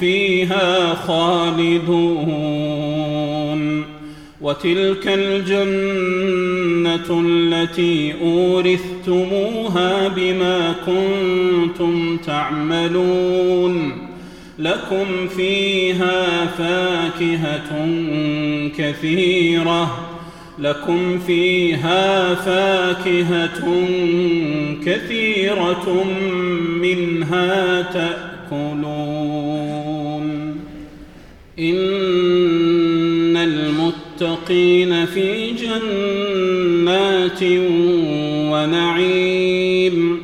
فيها خالدون. وتلك الجنة التي أورثتموها بما كنتم تعملون. لكم فيها فاكهة كثيرة. لكم فيها فاكهة كثيرة منها تأكلون. إن المتقين في جنات ونعيم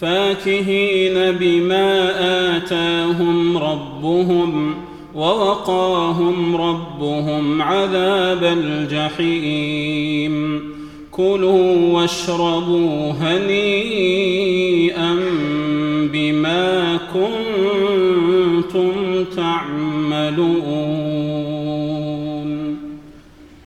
فاكهين بما آتاهم ربهم ووقاهم ربهم عذاب الجحيم كلوا واشربوا هنيئا بما كنتم تعملون تعملون.